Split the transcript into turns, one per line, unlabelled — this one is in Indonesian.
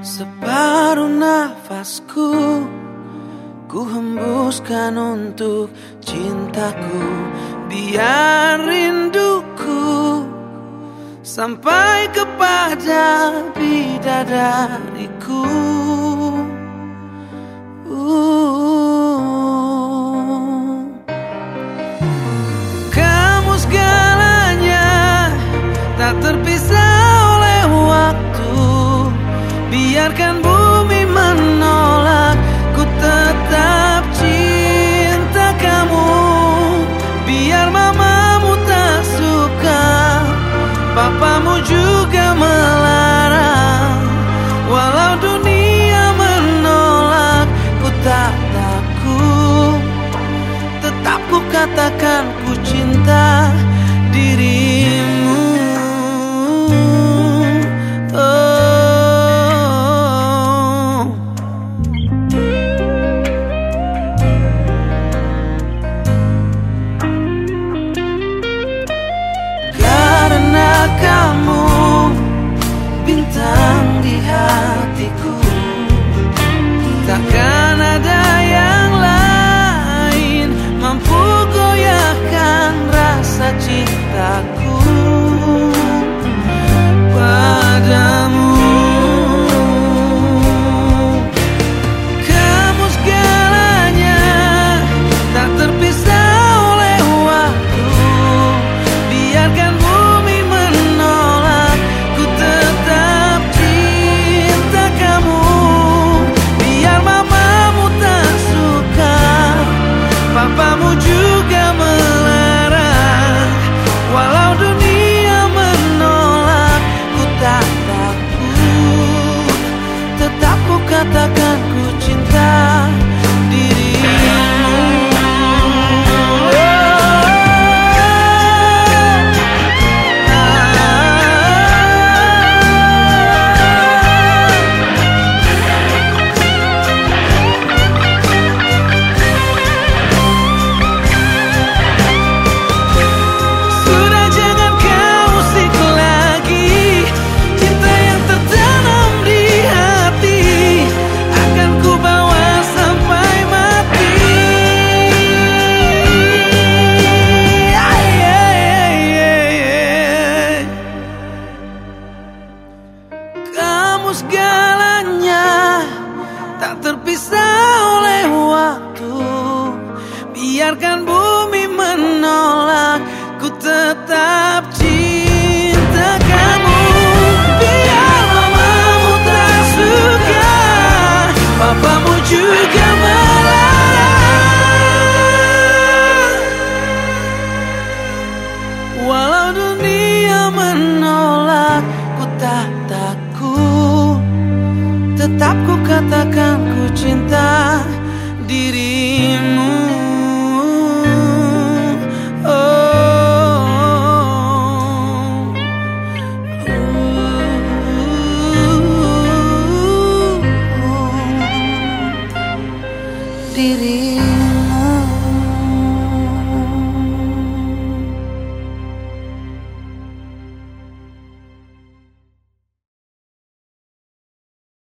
Separuh nafasku Ku hembuskan untuk cintaku. Biar rinduku Sampai kepada bidadariku. Uh. Kamu segalanya Tak terpisah Biarkan bumi menolak Ku tetap cinta kamu. Biar mamamu tak suka Papamu juga melarang. Walau dunia menolak Ku tak takut. Tetap ku katakan Tak terpisah oleh waktu. Biarkan bumi Tetap ku katakan ku cinta dirimu Oh.